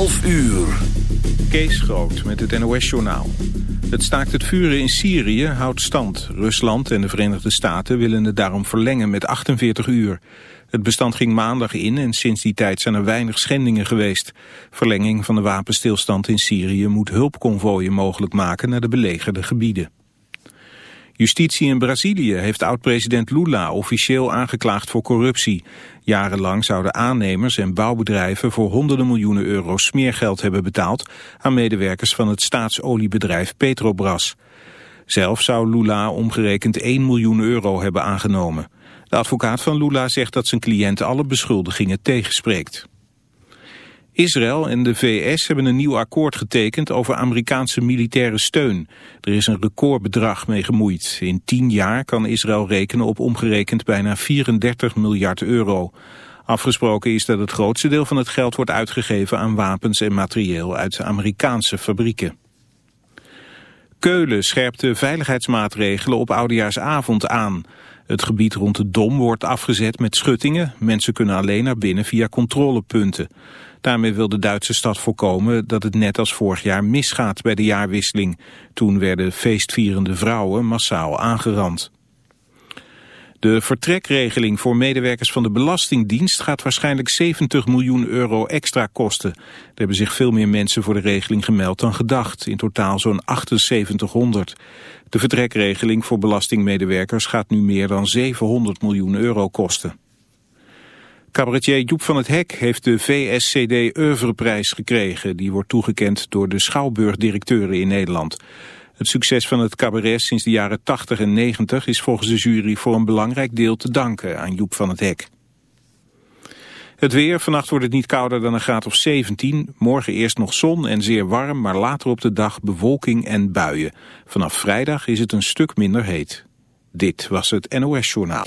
12 uur. Kees Groot met het NOS-journaal. Het staakt het vuren in Syrië houdt stand. Rusland en de Verenigde Staten willen het daarom verlengen met 48 uur. Het bestand ging maandag in en sinds die tijd zijn er weinig schendingen geweest. Verlenging van de wapenstilstand in Syrië moet hulpconvooien mogelijk maken naar de belegerde gebieden. Justitie in Brazilië heeft oud-president Lula officieel aangeklaagd voor corruptie. Jarenlang zouden aannemers en bouwbedrijven voor honderden miljoenen euro smeergeld hebben betaald aan medewerkers van het staatsoliebedrijf Petrobras. Zelf zou Lula omgerekend 1 miljoen euro hebben aangenomen. De advocaat van Lula zegt dat zijn cliënt alle beschuldigingen tegenspreekt. Israël en de VS hebben een nieuw akkoord getekend over Amerikaanse militaire steun. Er is een recordbedrag mee gemoeid. In tien jaar kan Israël rekenen op omgerekend bijna 34 miljard euro. Afgesproken is dat het grootste deel van het geld wordt uitgegeven aan wapens en materieel uit Amerikaanse fabrieken. Keulen scherpt de veiligheidsmaatregelen op Oudejaarsavond aan. Het gebied rond de Dom wordt afgezet met schuttingen. Mensen kunnen alleen naar binnen via controlepunten. Daarmee wil de Duitse stad voorkomen dat het net als vorig jaar misgaat bij de jaarwisseling. Toen werden feestvierende vrouwen massaal aangerand. De vertrekregeling voor medewerkers van de Belastingdienst gaat waarschijnlijk 70 miljoen euro extra kosten. Er hebben zich veel meer mensen voor de regeling gemeld dan gedacht, in totaal zo'n 7800. De vertrekregeling voor belastingmedewerkers gaat nu meer dan 700 miljoen euro kosten. Cabaretier Joep van het Hek heeft de VSCD Oeuvreprijs gekregen. Die wordt toegekend door de Schouwburg-directeuren in Nederland. Het succes van het cabaret sinds de jaren 80 en 90 is volgens de jury voor een belangrijk deel te danken aan Joep van het Hek. Het weer, vannacht wordt het niet kouder dan een graad of 17. Morgen eerst nog zon en zeer warm, maar later op de dag bewolking en buien. Vanaf vrijdag is het een stuk minder heet. Dit was het NOS Journaal.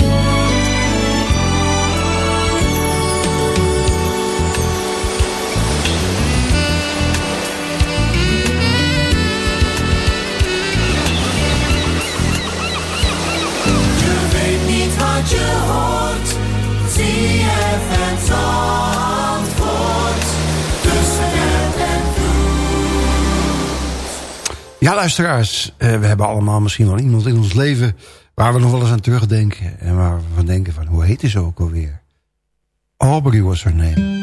Ja, luisteraars, eh, we hebben allemaal misschien wel iemand in ons leven... waar we nog wel eens aan terugdenken. En waar we van denken van, hoe heet ze ook alweer? Aubrey was haar name.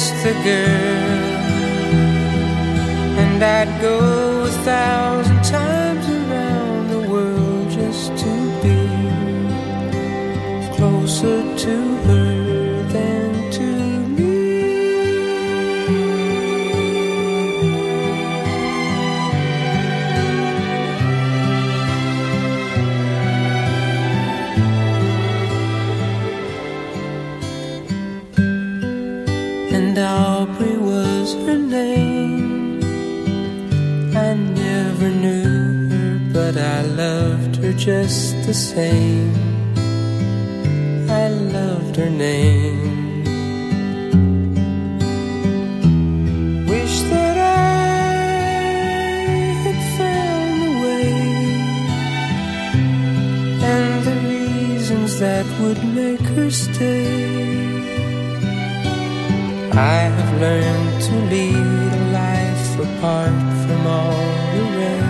miss the girl, and I'd go thousand just the same. I loved her name. Wish that I had found the way and the reasons that would make her stay. I have learned to lead a life apart from all the rest.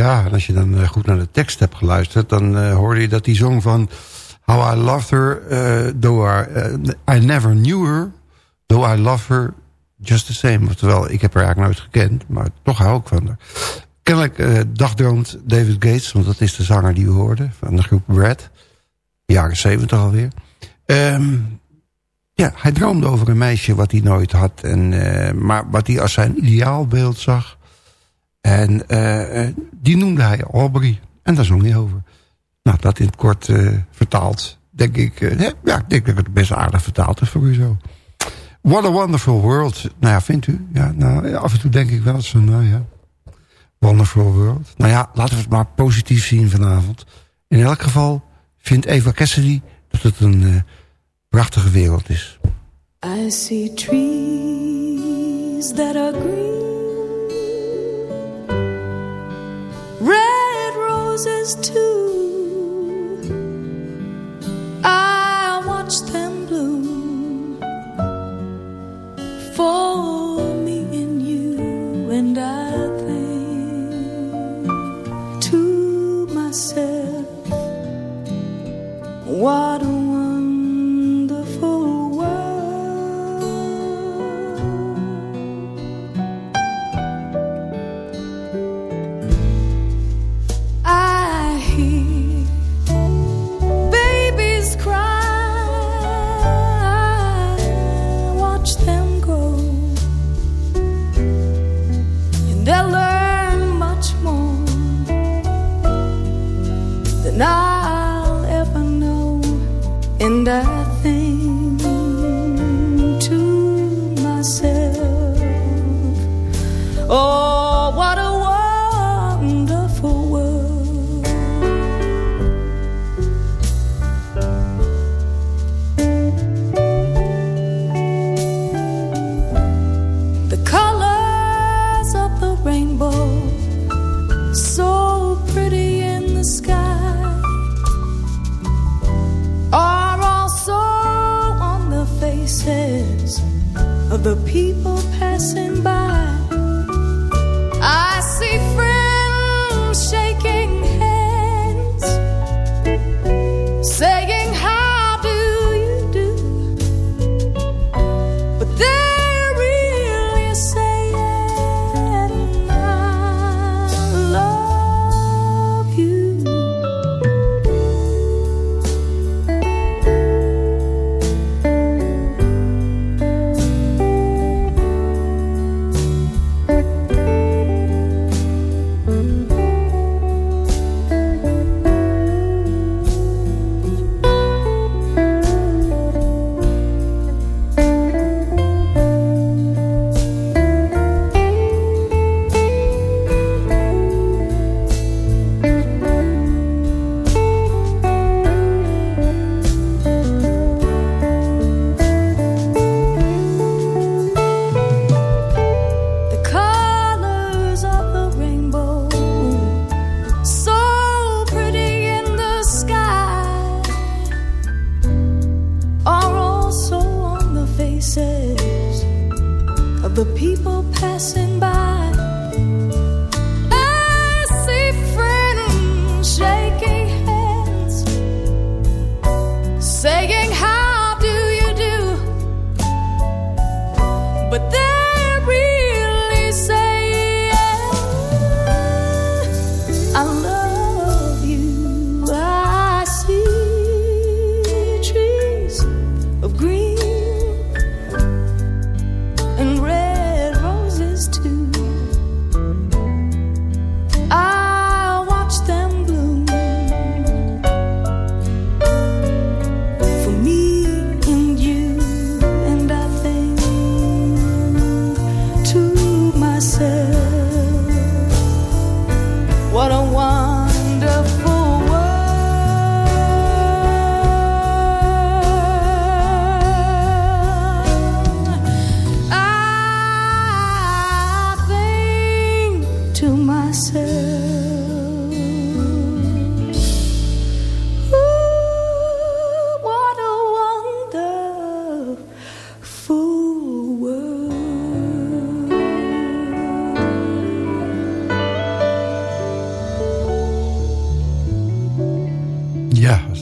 Ja, als je dan eh, goed naar de tekst hebt geluisterd... dan uh, hoorde je dat die zong van... How I loved her, uh, though I, I never knew her... Though I love her just the same. Oftewel, ik heb haar eigenlijk nooit gekend... maar toch hou ik van haar. Kennelijk dagdroomt David Gates... want dat is de zanger die we hoorden van de groep Brad. Jaren zeventig alweer. Um, ja, hij droomde over een meisje wat hij nooit had... En, maar wat hij als zijn ideaalbeeld zag... En uh, die noemde hij Aubrey. En daar zong hij over. Nou, dat in het kort uh, vertaald. Denk ik, ja, ik denk dat het best aardig vertaald heb voor u zo. What a wonderful world. Nou ja, vindt u? Ja, nou, af en toe denk ik wel zo, nou ja. Wonderful world. Nou ja, laten we het maar positief zien vanavond. In elk geval vindt Eva Cassidy dat het een prachtige wereld is. I see trees that are green. Roses too.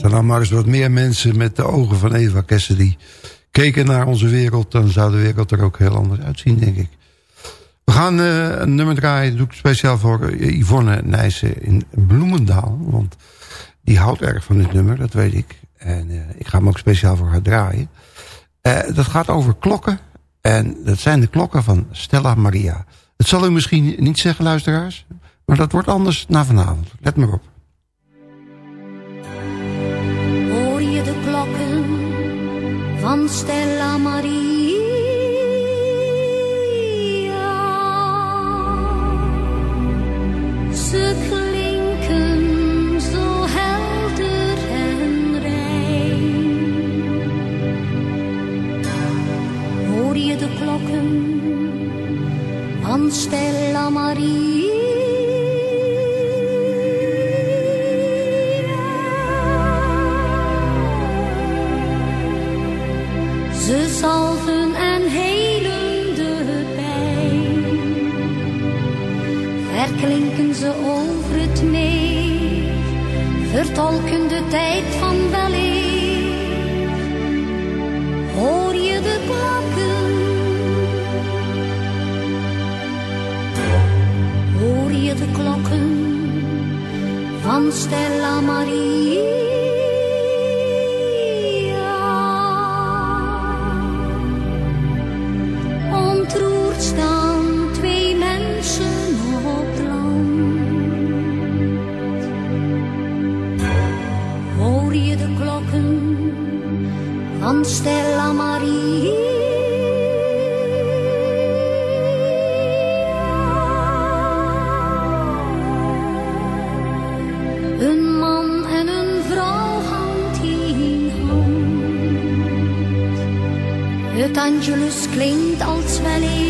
Er nou maar eens wat meer mensen met de ogen van Eva die keken naar onze wereld... dan zou de wereld er ook heel anders uitzien, denk ik. We gaan uh, een nummer draaien, doe ik speciaal voor Yvonne Nijssen in Bloemendaal. Want die houdt erg van dit nummer, dat weet ik. En uh, ik ga hem ook speciaal voor haar draaien. Dat gaat over klokken. En dat zijn de klokken van Stella Maria. Het zal u misschien niet zeggen, luisteraars. Maar dat wordt anders na vanavond. Let maar op. van Maria. Ze klinken zo helder en rein. Hoor je de klokken van Maria? Klinken ze over het meer, vertolken de tijd van weleer. Hoor je de klokken? Hoor je de klokken van Stella Marie? Stella Maria. Een man en een vrouw hand in hand. Het Angelus klinkt als wel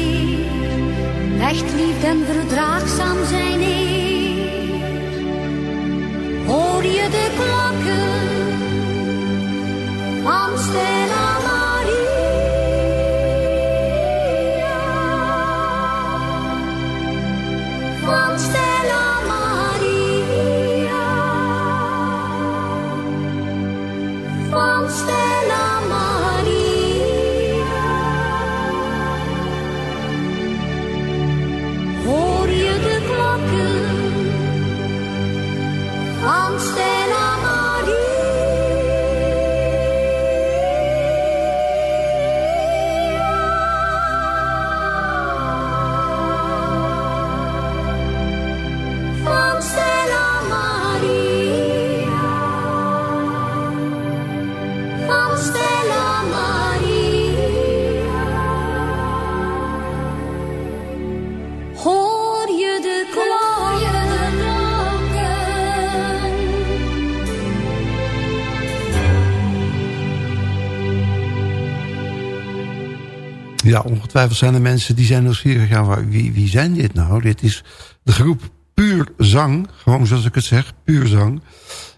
Ja, ongetwijfeld zijn er mensen die zijn nieuwsgierig. Ja, wie, wie zijn dit nou? Dit is de groep Puur Zang. Gewoon zoals ik het zeg, Puur Zang.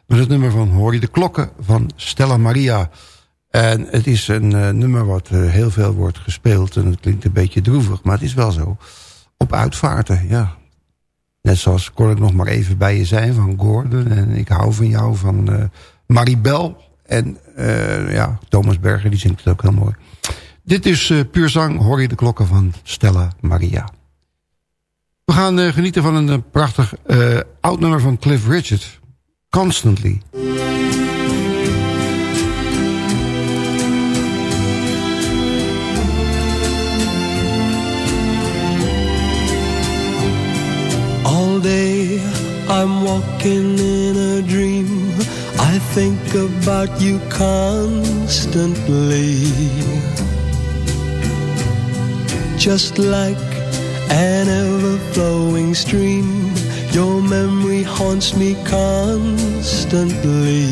Met het nummer van Hoor je de klokken van Stella Maria. En het is een uh, nummer wat uh, heel veel wordt gespeeld. En het klinkt een beetje droevig, maar het is wel zo. Op uitvaarten, ja. Net zoals kon ik nog maar even bij je zijn van Gordon. En ik hou van jou van uh, Maribel. En ja, Thomas Berger, die zingt het ook heel mooi. Dit is uh, puur zang, hoor je de klokken van Stella Maria. We gaan uh, genieten van een uh, prachtig oud nummer van Cliff Richard. Constantly. All day I'm walking in a dream I think about you constantly just like an ever-flowing stream. Your memory haunts me constantly.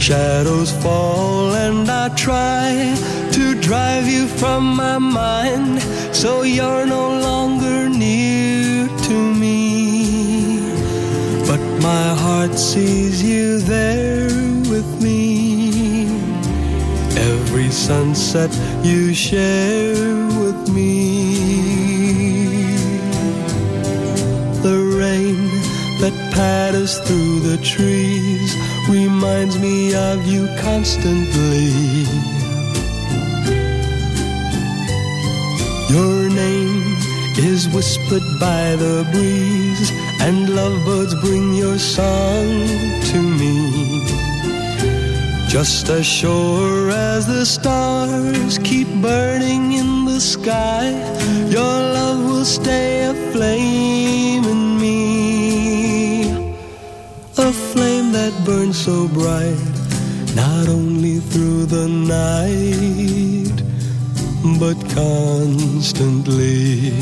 Shadows fall and I try to drive you from my mind so you're no longer near to me. But my heart sees you there with me. Every sunset you share with me. The rain that patters through the trees reminds me of you constantly. Your name is whispered by the breeze, and lovebirds bring your song to me. Just as sure as the stars keep burning in the sky, your love will stay aflame in me. A flame that burns so bright, not only through the night, but constantly.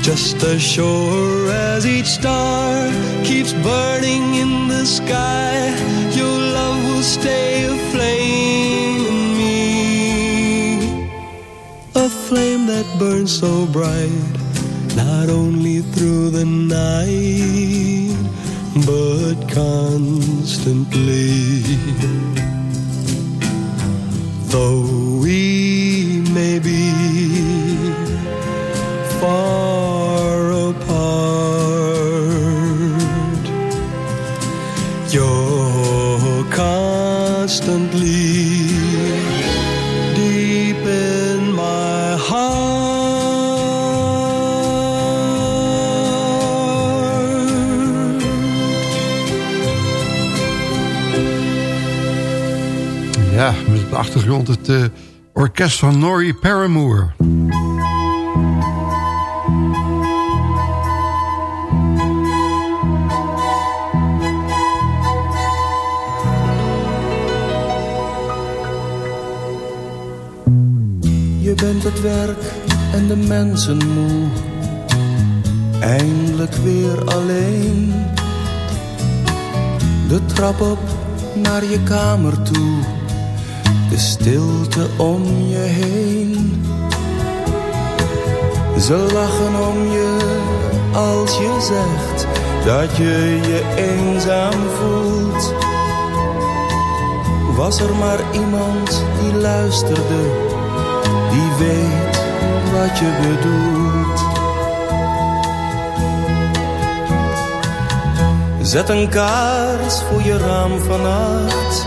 Just as sure as each star keeps burning in the sky, will stay aflame in me. A flame that burns so bright, not only through the night, but constantly. Though we may be far de achtergrond het eh, orkest van Norrie Paramore. Je bent het werk en de mensen moe. Eindelijk weer alleen. De trap op naar je kamer toe. De stilte om je heen. Ze lachen om je als je zegt dat je je eenzaam voelt. Was er maar iemand die luisterde die weet wat je bedoelt. Zet een kaars voor je raam vannacht,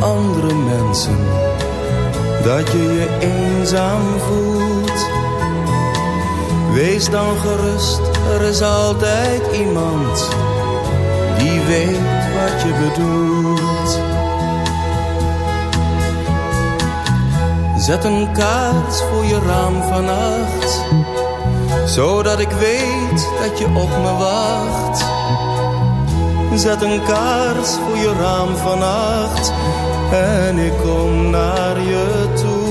andere mensen dat je je eenzaam voelt. Wees dan gerust, er is altijd iemand die weet wat je bedoelt. Zet een kaart voor je raam vannacht, zodat ik weet dat je op me wacht. Zet een kaars voor je raam vannacht en ik kom naar je toe.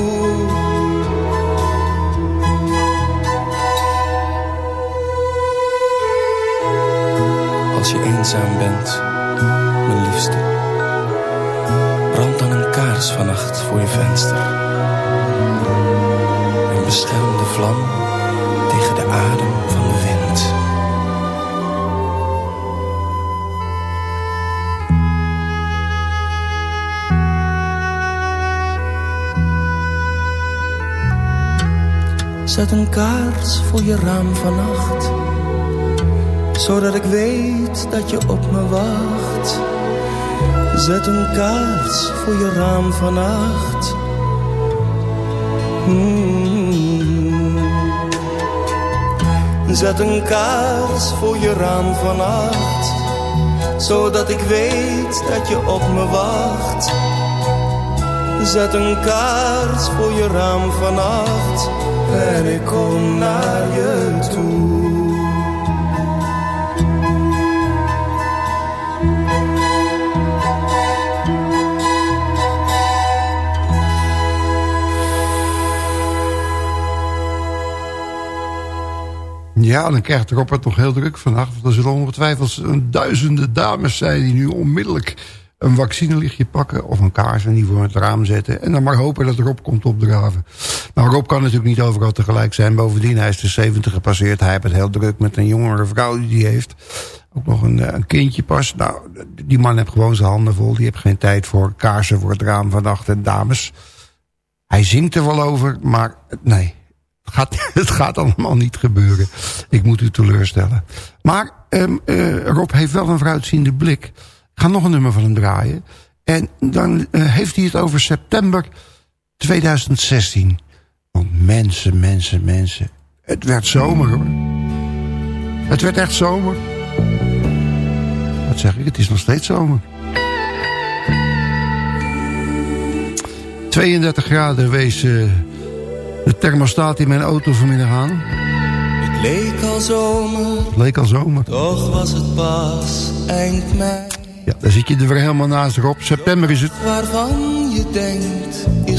Als je eenzaam bent, mijn liefste, brand dan een kaars vannacht voor je venster. En bescherm de vlam tegen de adem Zet een kaars voor je raam vannacht, zodat ik weet dat je op me wacht. Zet een kaars voor je raam vannacht. Mm. Zet een kaars voor je raam vannacht, zodat ik weet dat je op me wacht. Zet een kaars voor je raam vannacht en ik kom naar je toe. Ja, dan krijgt Robert nog heel druk vannacht. Want er zullen ongetwijfeld duizenden dames zijn... die nu onmiddellijk een vaccinelichtje pakken... of een kaars en die voor het raam zetten... en dan maar hopen dat Rob komt opdraven. Rob kan natuurlijk niet overal tegelijk zijn. Bovendien, hij is de 70 gepasseerd. Hij heeft het heel druk met een jongere vrouw die hij heeft. Ook nog een, eh, een kindje pas. Nou, die man heeft gewoon zijn handen vol. Die heeft geen tijd voor kaarsen voor het raam vannacht en dames. Hij zingt er wel over, maar nee, gaat, het gaat allemaal niet gebeuren. Ik moet u teleurstellen. Maar um, uh, Rob heeft wel een vooruitziende blik. Ik ga nog een nummer van hem draaien. En dan uh, heeft hij het over september 2016. Want mensen, mensen, mensen. Het werd zomer hoor. Het werd echt zomer. Wat zeg ik? Het is nog steeds zomer. 32 graden wees... Uh, de thermostaat in mijn auto vanmiddag aan. Het leek al zomer. Het leek al zomer. Toch was het pas eind mei. Ja, daar zit je er weer helemaal naast Rob. September is het. Waarvan je denkt, je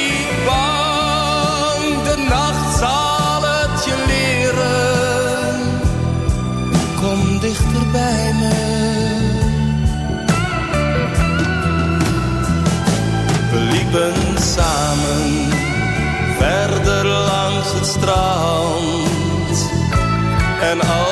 strand. En als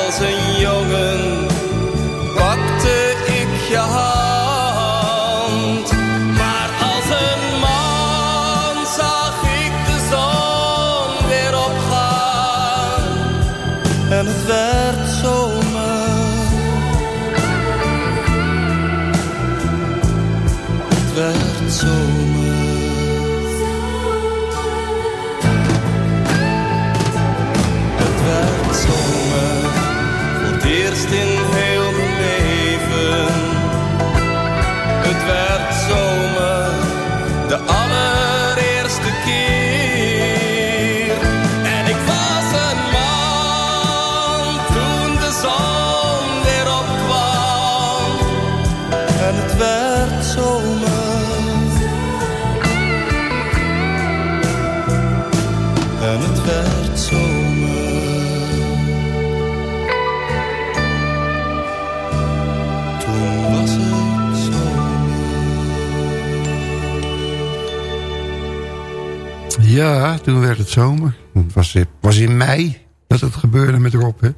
Ja, toen werd het zomer. Het was, was in mei dat het gebeurde met Rob. Hè.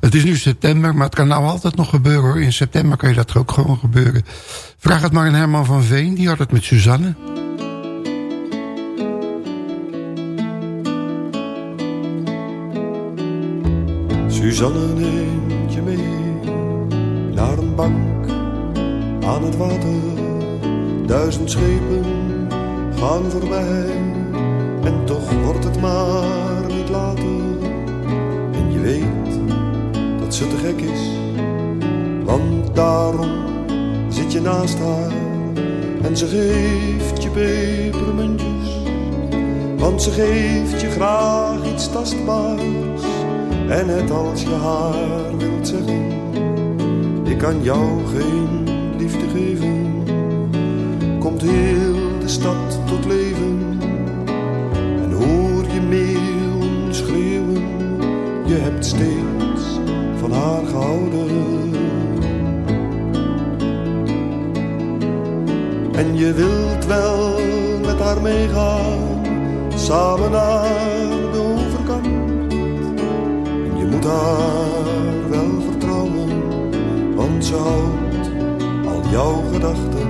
Het is nu september, maar het kan nou altijd nog gebeuren hoor. In september kan je dat ook gewoon gebeuren. Vraag het maar aan Herman van Veen, die had het met Suzanne. Suzanne neemt je mee naar een bank aan het water. Duizend schepen gaan voorbij en toch wordt het maar niet later. En je weet dat ze te gek is, want daarom zit je naast haar en ze geeft je pepermuntjes. Want ze geeft je graag iets tastbaars en net als je haar wilt zeggen, ik kan jou geen liefde geven, komt heel de stad tot leven. Je wilt wel met haar meegaan, samen naar de overkant. Je moet haar wel vertrouwen, want ze houdt al jouw gedachten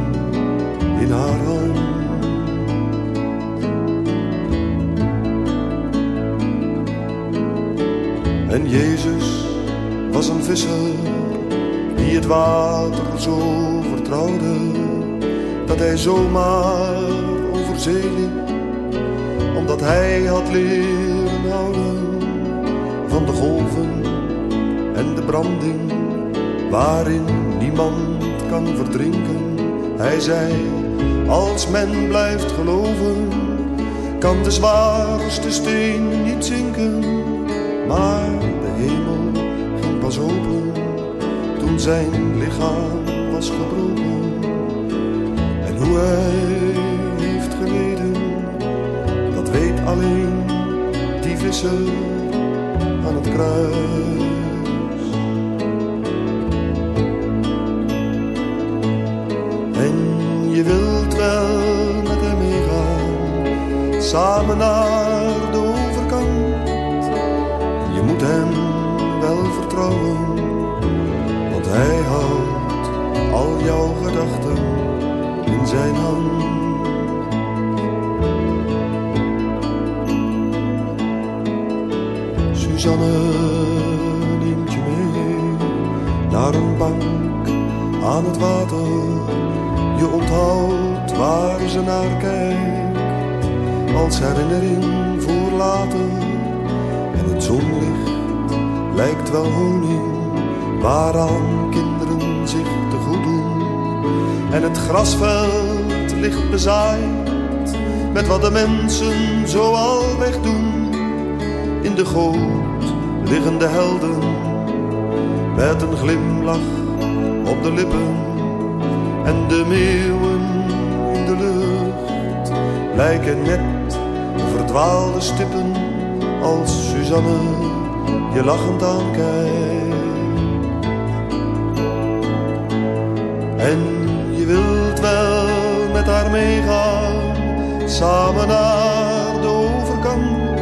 in haar hand. En Jezus was een visser die het water zo vertrouwde hij zomaar over omdat hij had leren houden van de golven en de branding waarin niemand kan verdrinken. Hij zei, als men blijft geloven, kan de zwaarste steen niet zinken. Maar de hemel ging pas open toen zijn lichaam was gebroken. Hij heeft geleden, dat weet alleen die visser aan het kruis. En je wilt wel met hem meegaan, samen naar zijn hand. Suzanne neemt je mee naar een bank aan het water. Je onthoudt waar ze naar kijkt, als herinnering voor later. En het zonlicht lijkt wel honing, waaraan kinderen zich te goed doen. En het grasveld ligt bezaaid met wat de mensen zoal wegdoen. In de goot liggen de helden met een glimlach op de lippen. En de meeuwen in de lucht lijken net verdwaalde stippen als Suzanne je lachend aankijkt. En meegaan, samen naar de overkant.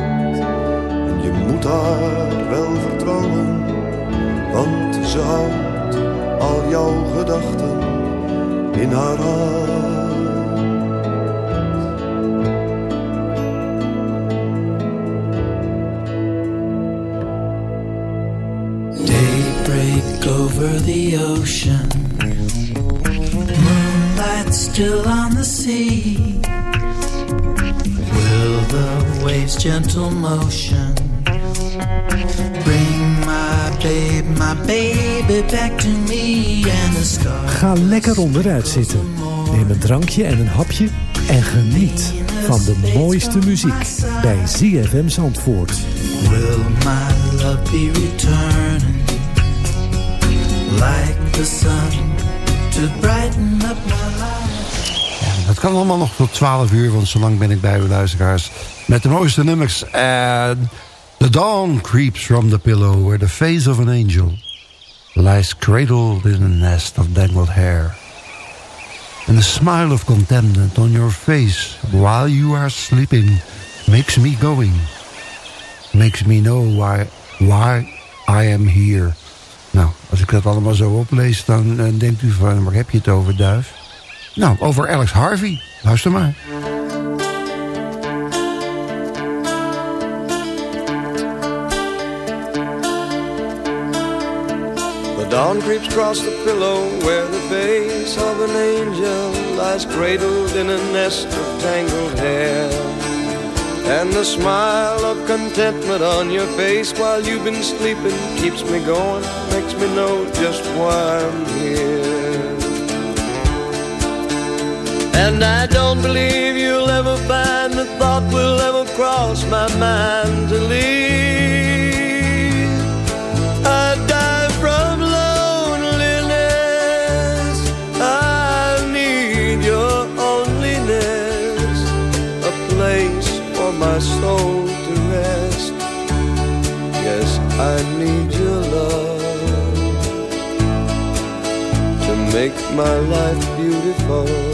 En je moet haar wel vertrouwen, want ze houdt al jouw gedachten in haar hand. Over the ocean, moonlight still sea. Will the waves' gentle motion bring my babe, my baby back to me and the stars? Ga lekker onderuit zitten. Neem een drankje en een hapje en geniet van de mooiste muziek bij ZFM Zandvoort. Will my love be returning like the sun to brighten up my kan allemaal nog tot 12 uur, want zo lang ben ik bij u luisteraars. Met de mooiste nummers. En the dawn creeps from the pillow where the face of an angel lies cradled in a nest of dangled hair. And a smile of contentment on your face while you are sleeping Makes me going. Makes me know why, why I am here. Nou, als ik dat allemaal zo oplees, dan denkt u van, waar heb je het over, duif? Nou, over Alex Harvey. Luister maar. The dawn creeps across the pillow where the face of an angel lies cradled in a nest of tangled hair. And the smile of contentment on your face while you've been sleeping keeps me going, makes me know just why I'm here. And I don't believe you'll ever find the thought will ever cross my mind to leave. I die from loneliness. I need your onlyness, a place for my soul to rest. Yes, I need your love to make my life beautiful.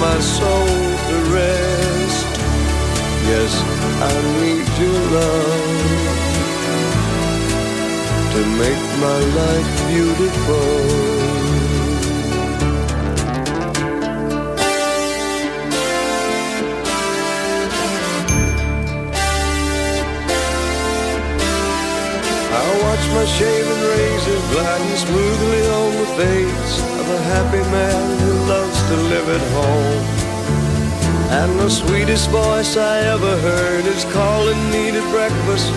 my soul to rest. Yes, I need your love to make my life beautiful. I watch my shaven razor gliding smoothly on the face of a happy man who to live at home. And the sweetest voice I ever heard is calling me to breakfast.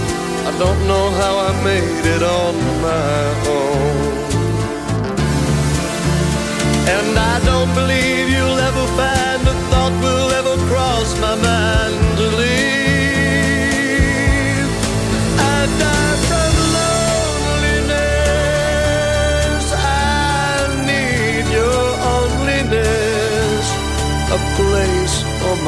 I don't know how I made it on my own. And I don't believe you'll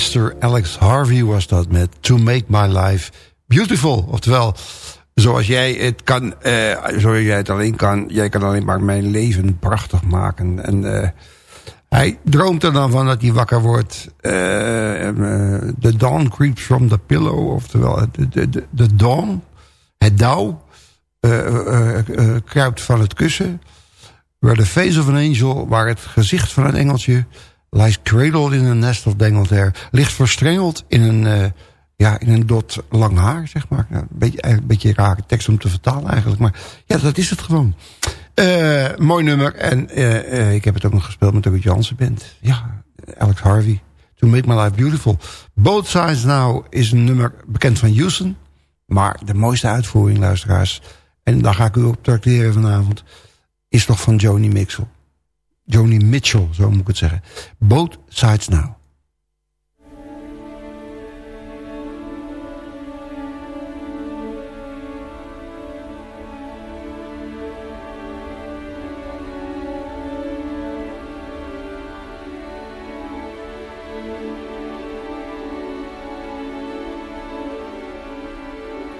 Mr. Alex Harvey was dat met To Make My Life Beautiful. Oftewel, zoals jij het kan, eh, zoals jij het alleen kan. Jij kan alleen maar mijn leven prachtig maken. En eh, hij droomt er dan van dat hij wakker wordt. eh, the dawn creeps from the pillow. Oftewel, de, dawn, het dauw, kruipt van het kussen. Where the face of an angel, waar het gezicht van een engeltje... lies cradled in a nest of dangled hair. Ligt verstrengeld in een, eh, ja, in een dot lang haar, zeg maar. Een, beetje, een beetje rare tekst om te vertalen eigenlijk. Maar ja, dat is het gewoon. Eh, mooi nummer. En eh, ik heb het ook nog gespeeld met de Jansen Band. Ja, Alex Harvey. To Make My Life Beautiful. Both Sides Now is een nummer bekend van Houston. Maar de mooiste uitvoering, luisteraars... en daar ga ik u op tracteren vanavond... is toch van Joni Mitchell. Joni Mitchell, zo moet ik het zeggen. Both Sides Now.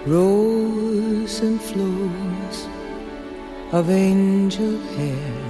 rows and flows of angel hair,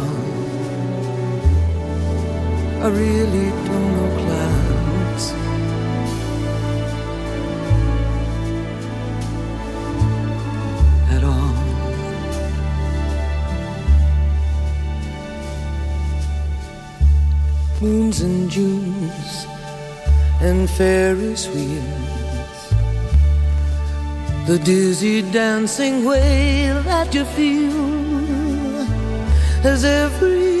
I really don't know clouds. At all. Moons and Junes and Ferris wheels. The dizzy dancing way that you feel as every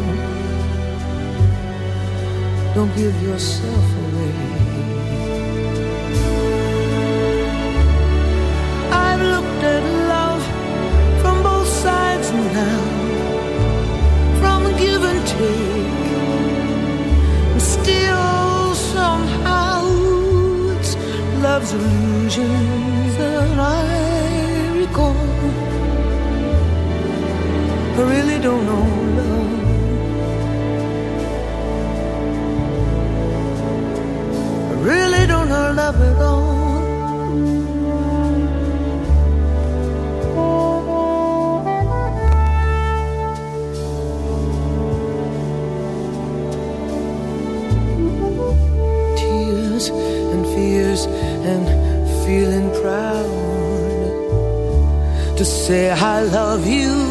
Don't give yourself away. I've looked at love from both sides now, from give and take. And still, somehow, it's love's illusions that I recall. I really don't know love at all. Tears and fears and feeling proud to say I love you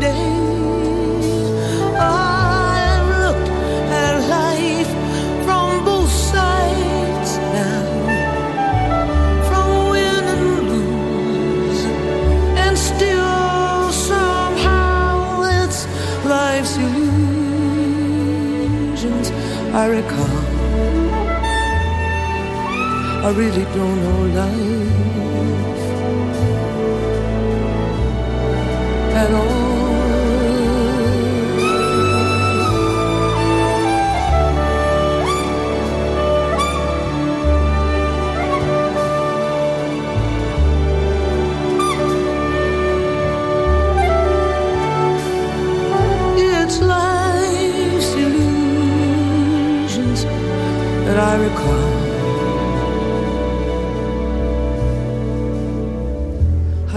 day. Looked at life from both sides now, from win and lose, and still somehow it's life's illusions I recall. I really don't know life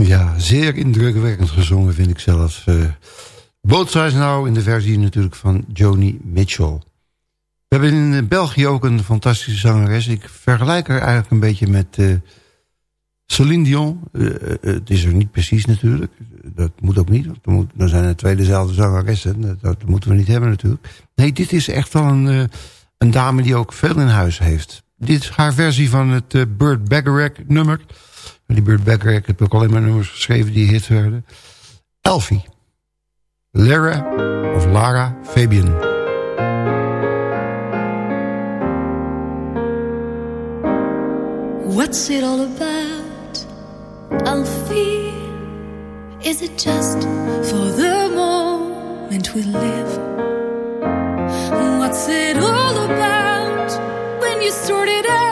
Ja, zeer indrukwekkend gezongen vind ik zelf. Uh, Both Sides Now in de versie natuurlijk van Joni Mitchell. We hebben in België ook een fantastische zangeres. Ik vergelijk haar eigenlijk een beetje met uh, Celine Dion. Het is er niet precies natuurlijk. Dat moet ook niet. Moet, dan zijn er twee dezelfde zangeressen. Dat, dat, moeten we niet hebben natuurlijk. Nee, dit is echt wel een, een dame die ook veel in huis heeft. Dit is haar versie van het Burt Bacharach nummer... Die Burt Becker, ik heb ook alleen maar nummers geschreven die hits werden. Elfie. Lara of Lara Fabian. What's it all about, Alfie? Is it just for the moment we live? What's it all about when you sort it out,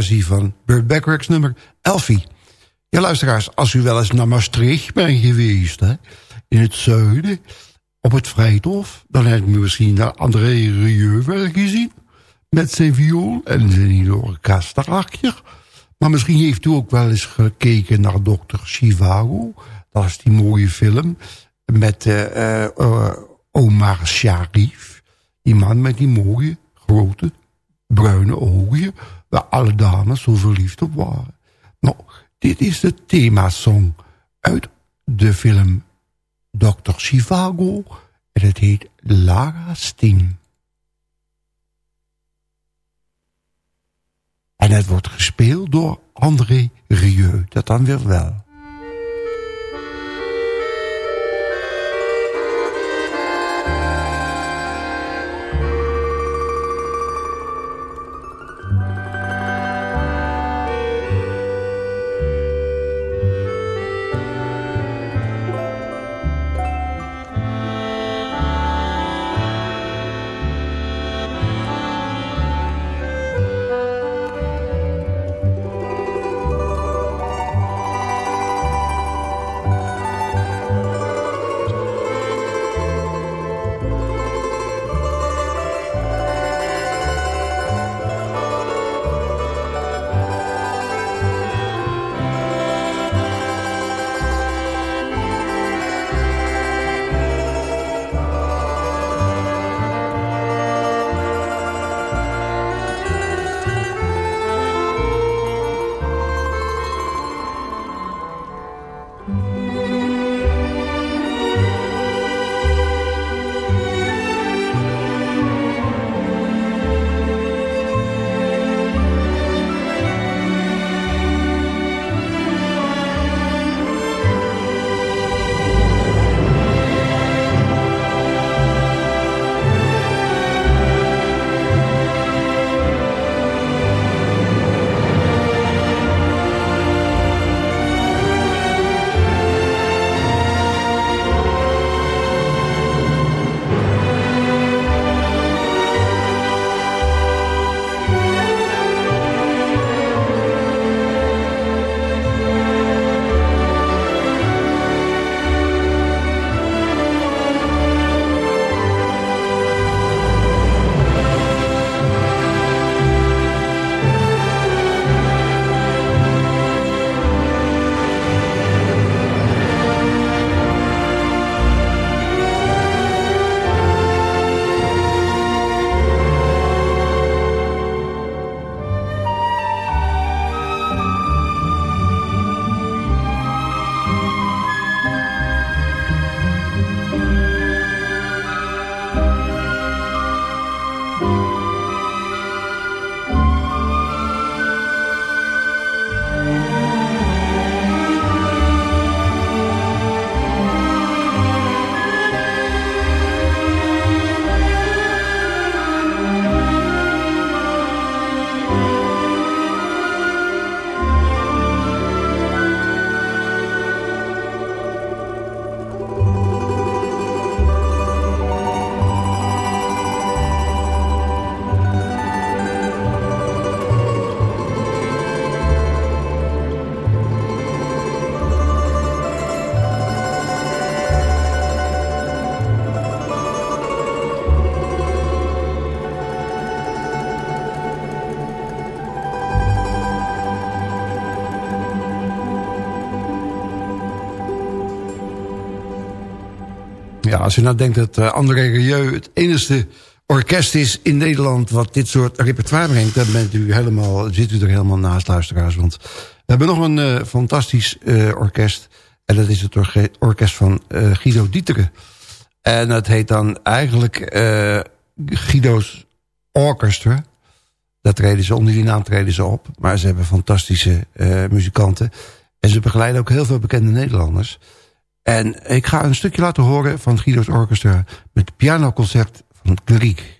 versie van Burt Bacharach's nummer Elfie. Ja, luisteraars, als u wel eens naar Maastricht bent geweest, hè, in het zuiden, op het Vrijthof, dan heeft u misschien André Rieu wel gezien, met zijn viool en zijn enorme daarachter. Maar misschien heeft u ook wel eens gekeken naar Dr. Chivago. Dat is die mooie film met uh, uh, Omar Sharif. Die man met die mooie, grote, bruine ogen... waar alle dames zo verliefd op waren. Nou, dit is de themasong uit de film Dr. Chivago. En het heet Lara Steen. En het wordt gespeeld door André Rieu. Dat dan weer wel. Als je nou denkt dat uh, André Rieu het enige orkest is in Nederland... wat dit soort repertoire brengt, dan bent u helemaal, zit u er helemaal naast, luisteraars. Want we hebben nog een uh, fantastisch uh, orkest. En dat is het orkest van Guido Dieteren. En dat heet dan eigenlijk Guido's Orchestra. Daar treden ze, onder die naam treden ze op. Maar ze hebben fantastische muzikanten. En ze begeleiden ook heel veel bekende Nederlanders... En ik ga een stukje laten horen van Guido's Orchestra... met pianoconcert van Griek.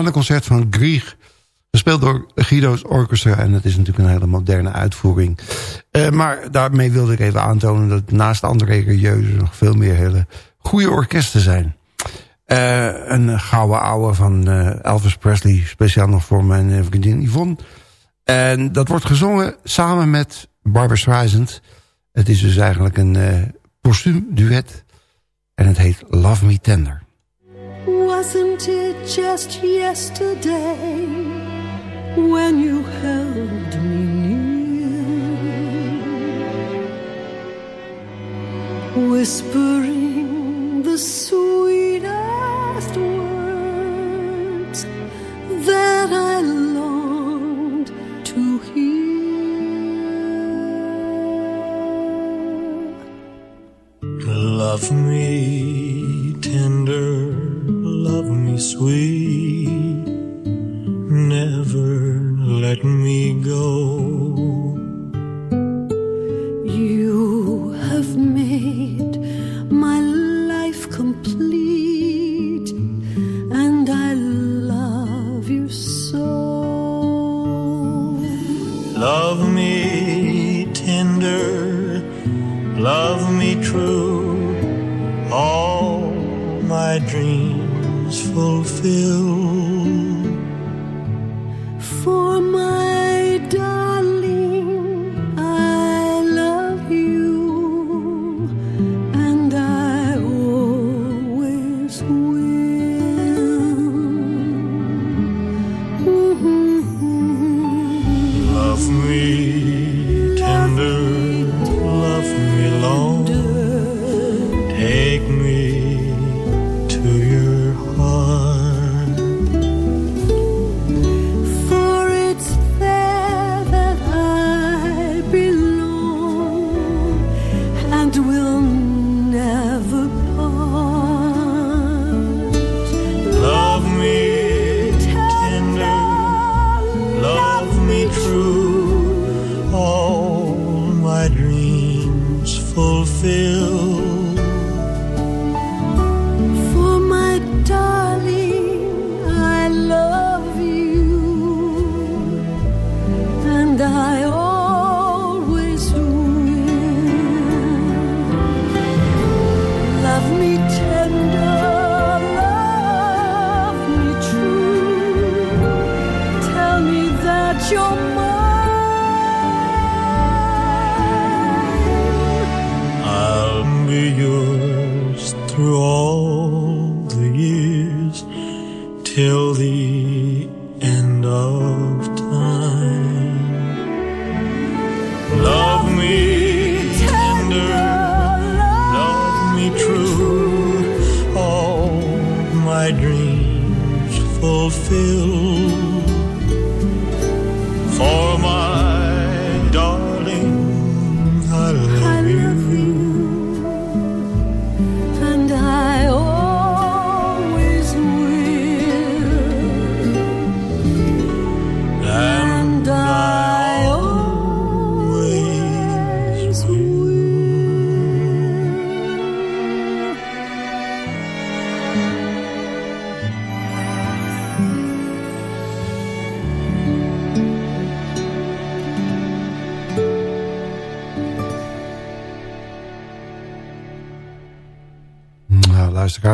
Pianoconcert van Grieg. Gespeeld door Guido's Orchestra. En het is natuurlijk een hele moderne uitvoering. Uh, maar daarmee wilde ik even aantonen dat naast andere Rieu nog veel meer hele goede orkesten zijn. Uh, een gouden ouwe van uh, Elvis Presley. Speciaal nog voor mijn vriendin Yvonne. En dat wordt gezongen samen met Barbara Streisand. Het is dus eigenlijk een postuum duet. En het heet Love Me Tender. Wasn't it just yesterday when you held me near, whispering the sweetest words that I longed to hear? Love me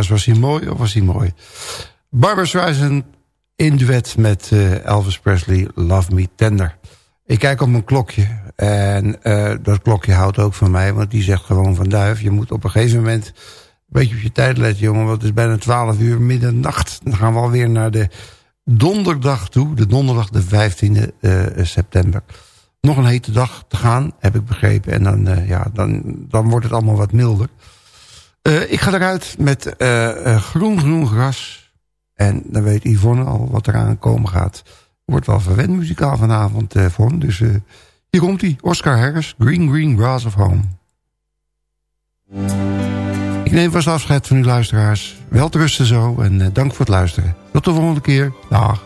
was hij mooi of was hij mooi? Barbara Streisand in duet met eh, Elvis Presley, Love Me Tender. Ik kijk op mijn klokje en eh, dat klokje houdt ook van mij... want die zegt gewoon van Duif, je moet op een gegeven moment... een beetje op je tijd letten, jongen, want het is bijna 12 uur middernacht. Dan gaan we alweer naar de donderdag toe, de donderdag de 15e eh, september. Nog een hete dag te gaan, heb ik begrepen. En dan, ja, dan, dan wordt het allemaal wat milder. Eh, ik ga eruit met eh, eh, groen groen gras. En dan weet Yvonne al wat eraan komen gaat. Wordt wel verwend muzikaal vanavond, Yvonne. Dus hier komt hij. Oscar Harris, Green Green Grass of Home. Ik neem vast afscheid van uw luisteraars. Wel te rusten zo en dank voor het luisteren. Tot de volgende keer. Dag.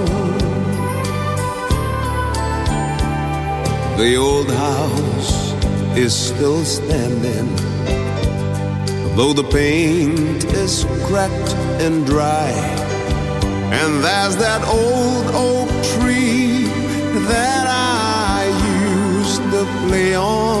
The old house is still standing, though the paint is cracked and dry. And there's that old oak tree that I used to play on.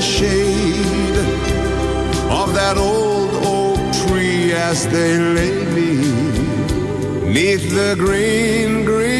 the shade of that old oak tree as they lay me neath the green, green